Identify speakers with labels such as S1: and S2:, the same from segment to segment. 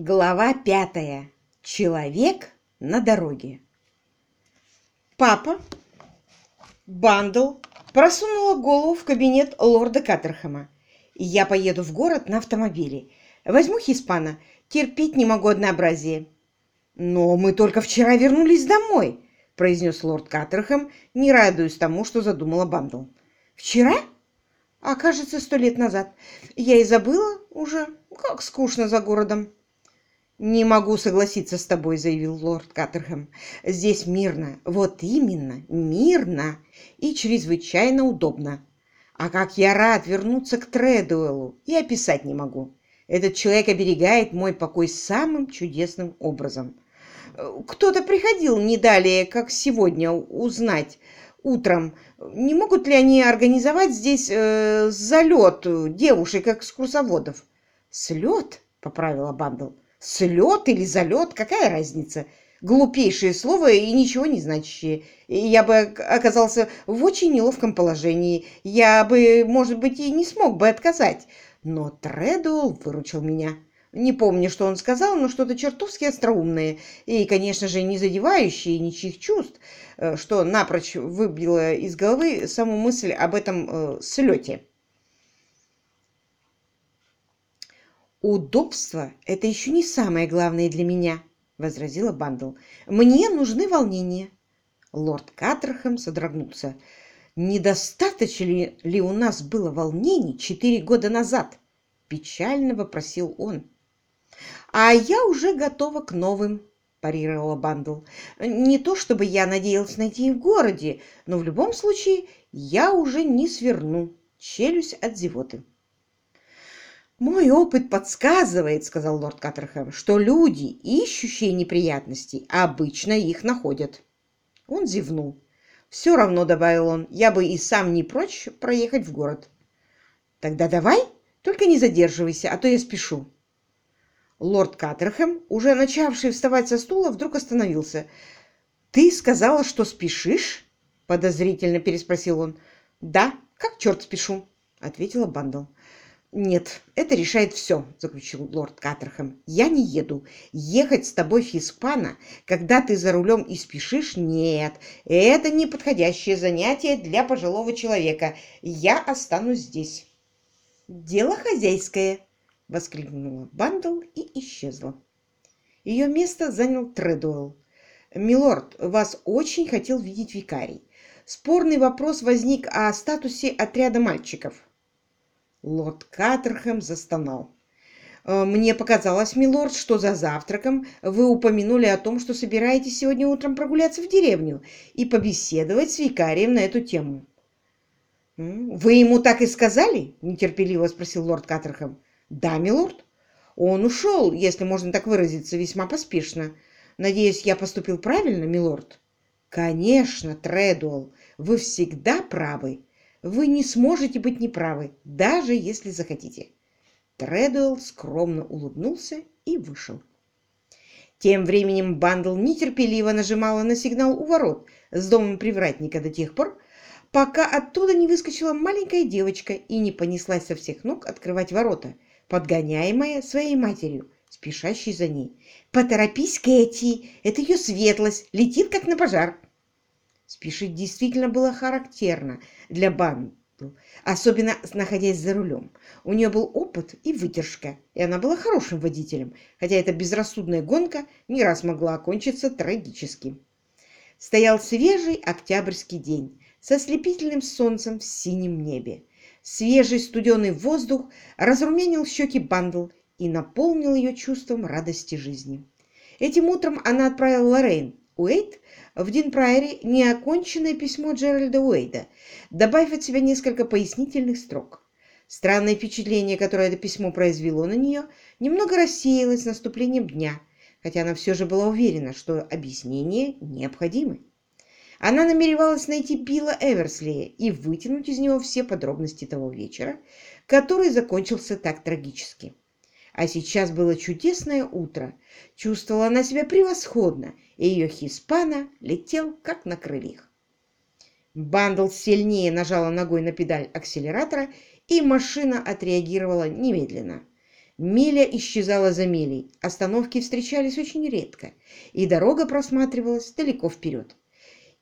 S1: Глава пятая. Человек на дороге. Папа, Бандл, просунула голову в кабинет лорда Каттерхэма. Я поеду в город на автомобиле. Возьму Хиспано. Терпеть не могу однообразие. Но мы только вчера вернулись домой, произнес лорд Каттерхэм, не радуясь тому, что задумала Бандл. Вчера? А кажется, сто лет назад. Я и забыла уже, как скучно за городом. «Не могу согласиться с тобой», — заявил лорд Каттерхэм. «Здесь мирно, вот именно, мирно и чрезвычайно удобно. А как я рад вернуться к Тредуэлу, и описать не могу. Этот человек оберегает мой покой самым чудесным образом. Кто-то приходил не далее, как сегодня, узнать утром, не могут ли они организовать здесь э, залет девушек-экскурсоводов». «Слет?» — поправила Бандл. Слет или залет, какая разница? Глупейшее слово и ничего не значащее. Я бы оказался в очень неловком положении. Я бы, может быть, и не смог бы отказать. Но Тредуэлл выручил меня. Не помню, что он сказал, но что-то чертовски остроумное и, конечно же, не задевающее ничьих чувств, э, что напрочь выбило из головы саму мысль об этом э, слете. «Удобство – это еще не самое главное для меня», – возразила Бандл. «Мне нужны волнения». Лорд Каттерхэм содрогнулся. «Недостаточно ли, ли у нас было волнений четыре года назад?» – печально вопросил он. «А я уже готова к новым», – парировала Бандл. «Не то чтобы я надеялась найти их в городе, но в любом случае я уже не сверну челюсть от зевоты». «Мой опыт подсказывает, — сказал лорд Каттерхэм, — что люди, ищущие неприятностей, обычно их находят». Он зевнул. «Все равно, — добавил он, — я бы и сам не прочь проехать в город». «Тогда давай, только не задерживайся, а то я спешу». Лорд Каттерхэм, уже начавший вставать со стула, вдруг остановился. «Ты сказала, что спешишь?» — подозрительно переспросил он. «Да, как черт спешу», — ответила Бандл. «Нет, это решает все», — заключил лорд Каттерхэм. «Я не еду. Ехать с тобой в Хиспано, когда ты за рулем и спешишь, нет. Это не подходящее занятие для пожилого человека. Я останусь здесь». «Дело хозяйское», — воскликнула Бандл и исчезла. Ее место занял Тредуэлл. «Милорд, вас очень хотел видеть викарий. Спорный вопрос возник о статусе отряда мальчиков». Лорд Каттерхэм застонал. «Э, «Мне показалось, милорд, что за завтраком вы упомянули о том, что собираетесь сегодня утром прогуляться в деревню и побеседовать с викарием на эту тему». «Вы ему так и сказали?» – нетерпеливо спросил лорд Каттерхэм. «Да, милорд. Он ушел, если можно так выразиться, весьма поспешно. Надеюсь, я поступил правильно, милорд?» «Конечно, Тредуэлл, вы всегда правы вы не сможете быть неправы, даже если захотите. Тредуэлл скромно улыбнулся и вышел. Тем временем Бандл нетерпеливо нажимала на сигнал у ворот с домом привратника до тех пор, пока оттуда не выскочила маленькая девочка и не понеслась со всех ног открывать ворота, подгоняемая своей матерью, спешащей за ней. «Поторопись, Кэти! Это ее светлость! Летит, как на пожар!» Спешить действительно было характерно для Бандл, особенно находясь за рулем. У нее был опыт и выдержка, и она была хорошим водителем, хотя эта безрассудная гонка не раз могла окончиться трагически. Стоял свежий октябрьский день со ослепительным солнцем в синем небе. Свежий студеный воздух разрумянил щеки Бандл и наполнил ее чувством радости жизни. Этим утром она отправила Лоррейн Уэйт в Дин Прайери неоконченное письмо Джеральда Уэйда, добавив от себя несколько пояснительных строк. Странное впечатление, которое это письмо произвело на нее, немного рассеялось с наступлением дня, хотя она все же была уверена, что объяснения необходимы. Она намеревалась найти Билла Эверслея и вытянуть из него все подробности того вечера, который закончился так трагически. А сейчас было чудесное утро. Чувствовала она себя превосходно, и ее хиспана летел, как на крыльях. Бандл сильнее нажала ногой на педаль акселератора, и машина отреагировала немедленно. Миля исчезала за милей, остановки встречались очень редко, и дорога просматривалась далеко вперед.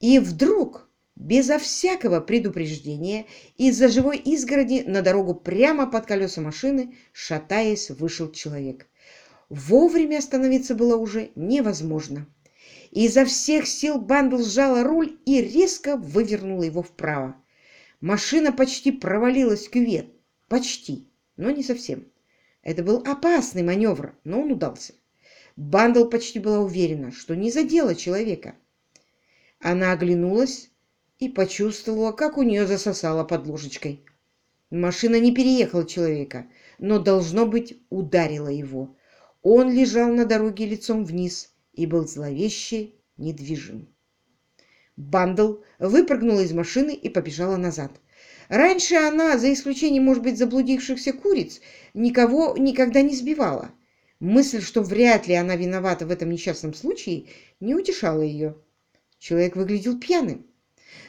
S1: И вдруг, безо всякого предупреждения, из-за живой изгороди на дорогу прямо под колеса машины, шатаясь, вышел человек. Вовремя остановиться было уже невозможно. Изо всех сил Бандл сжала руль и резко вывернула его вправо. Машина почти провалилась в кювет. Почти, но не совсем. Это был опасный маневр, но он удался. Бандл почти была уверена, что не задела человека. Она оглянулась и почувствовала, как у нее засосало под ложечкой. Машина не переехала человека, но, должно быть, ударила его. Он лежал на дороге лицом вниз и был зловеще недвижим. Бандл выпрыгнула из машины и побежала назад. Раньше она, за исключением, может быть, заблудившихся куриц, никого никогда не сбивала. Мысль, что вряд ли она виновата в этом несчастном случае, не утешала ее. Человек выглядел пьяным.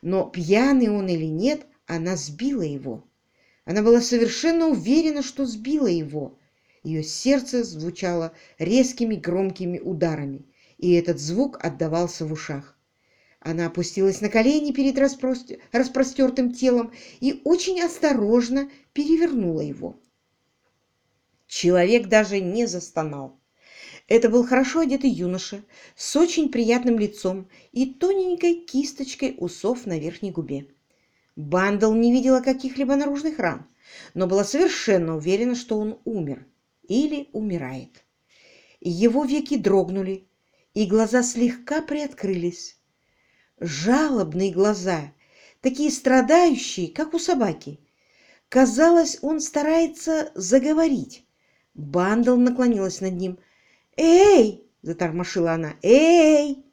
S1: Но пьяный он или нет, она сбила его. Она была совершенно уверена, что сбила его. Ее сердце звучало резкими громкими ударами, и этот звук отдавался в ушах. Она опустилась на колени перед распростер... распростертым телом и очень осторожно перевернула его. Человек даже не застонал. Это был хорошо одетый юноша с очень приятным лицом и тоненькой кисточкой усов на верхней губе. Бандл не видела каких-либо наружных ран, но была совершенно уверена, что он умер или умирает. Его веки дрогнули, и глаза слегка приоткрылись жалобные глаза, такие страдающие, как у собаки. Казалось, он старается заговорить. Бандл наклонилась над ним. «Эй!» — затормошила она. «Эй!»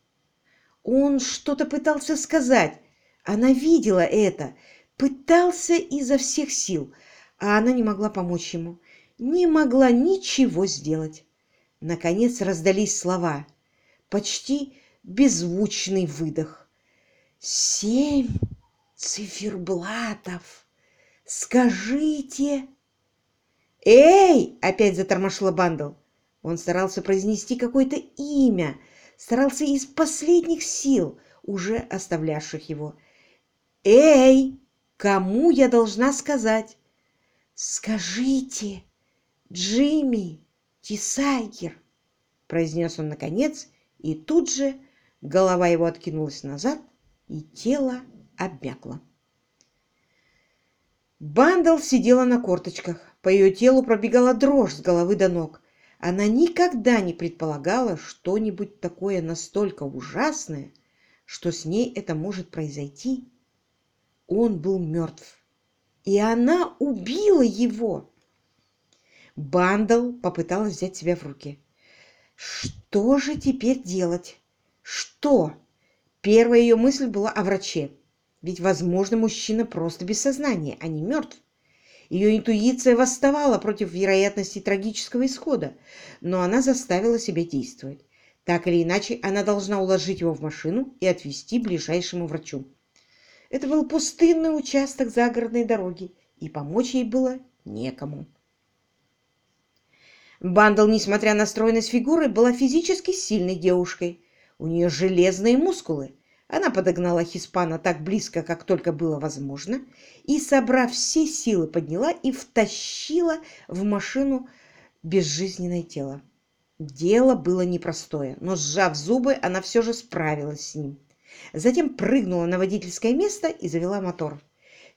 S1: Он что-то пытался сказать. Она видела это. Пытался изо всех сил, а она не могла помочь ему. Не могла ничего сделать. Наконец раздались слова. Почти беззвучный выдох. Семь циферблатов. Скажите... «Эй!» — опять затормошила Бандл. Он старался произнести какое-то имя, старался из последних сил, уже оставлявших его. «Эй! Кому я должна сказать?» «Скажите, Джимми Тисайгер!» произнес он наконец, и тут же голова его откинулась назад, и тело обмякло. Бандл сидела на корточках. По ее телу пробегала дрожь с головы до ног. Она никогда не предполагала что-нибудь такое настолько ужасное, что с ней это может произойти. Он был мертв, и она убила его. Бандл попыталась взять себя в руки. Что же теперь делать? Что? Первая ее мысль была о враче. Ведь, возможно, мужчина просто без сознания, а не мертв. Ее интуиция восставала против вероятности трагического исхода, но она заставила себя действовать. Так или иначе, она должна уложить его в машину и отвезти ближайшему врачу. Это был пустынный участок загородной дороги, и помочь ей было некому. Бандл, несмотря на стройность фигуры, была физически сильной девушкой. У нее железные мускулы. Она подогнала Хиспана так близко, как только было возможно, и, собрав все силы, подняла и втащила в машину безжизненное тело. Дело было непростое, но, сжав зубы, она все же справилась с ним. Затем прыгнула на водительское место и завела мотор.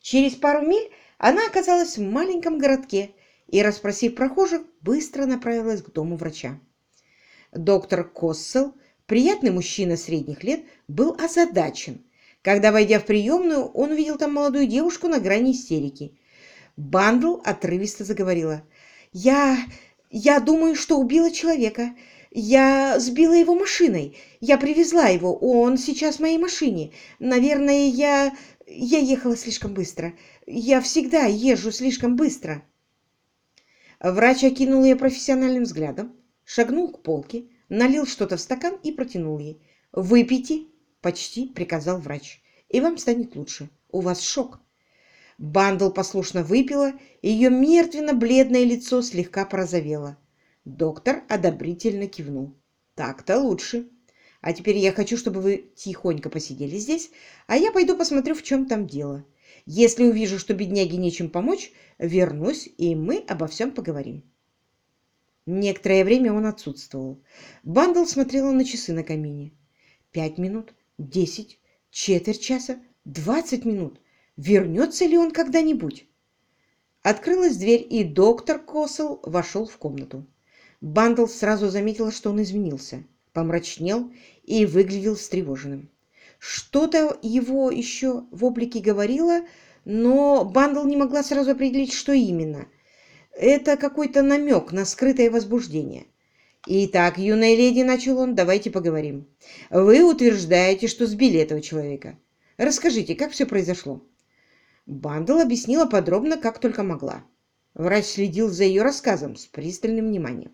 S1: Через пару миль она оказалась в маленьком городке и, расспросив прохожих, быстро направилась к дому врача. Доктор Коссел Приятный мужчина средних лет был озадачен. Когда, войдя в приемную, он увидел там молодую девушку на грани истерики. Бандл отрывисто заговорила. «Я... я думаю, что убила человека. Я сбила его машиной. Я привезла его. Он сейчас в моей машине. Наверное, я... я ехала слишком быстро. Я всегда езжу слишком быстро». Врач окинул ее профессиональным взглядом, шагнул к полке, налил что-то в стакан и протянул ей. «Выпейте!» – почти приказал врач. «И вам станет лучше. У вас шок». Бандл послушно выпила, и ее мертвенно-бледное лицо слегка порозовело. Доктор одобрительно кивнул. «Так-то лучше. А теперь я хочу, чтобы вы тихонько посидели здесь, а я пойду посмотрю, в чем там дело. Если увижу, что бедняге нечем помочь, вернусь, и мы обо всем поговорим». Некоторое время он отсутствовал. Бандл смотрела на часы на камине. Пять минут, десять, четверть часа, двадцать минут. Вернется ли он когда-нибудь? Открылась дверь, и доктор Косел вошел в комнату. Бандл сразу заметила, что он изменился, помрачнел и выглядел встревоженным. Что-то его еще в облике говорило, но Бандл не могла сразу определить, что именно – это какой-то намек на скрытое возбуждение. «Итак, юная леди, — начал он, — давайте поговорим. Вы утверждаете, что сбили этого человека. Расскажите, как все произошло?» Бандл объяснила подробно, как только могла. Врач следил за ее рассказом с пристальным вниманием.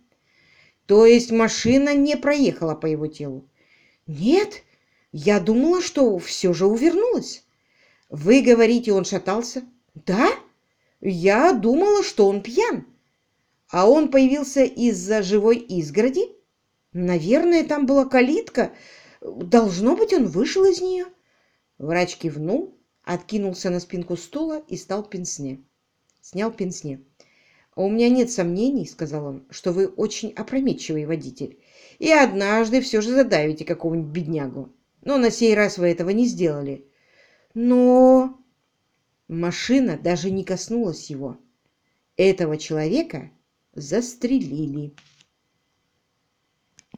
S1: «То есть машина не проехала по его телу?» «Нет, я думала, что все же увернулась». «Вы говорите, он шатался?» «Да?» Я думала, что он пьян. А он появился из-за живой изгороди? Наверное, там была калитка. Должно быть, он вышел из нее. Врач кивнул, откинулся на спинку стула и стал пенсне. Снял пенсне. «А «У меня нет сомнений, — сказал он, — что вы очень опрометчивый водитель, и однажды все же задавите какого-нибудь беднягу. Но на сей раз вы этого не сделали. Но Машина даже не коснулась его. Этого человека застрелили.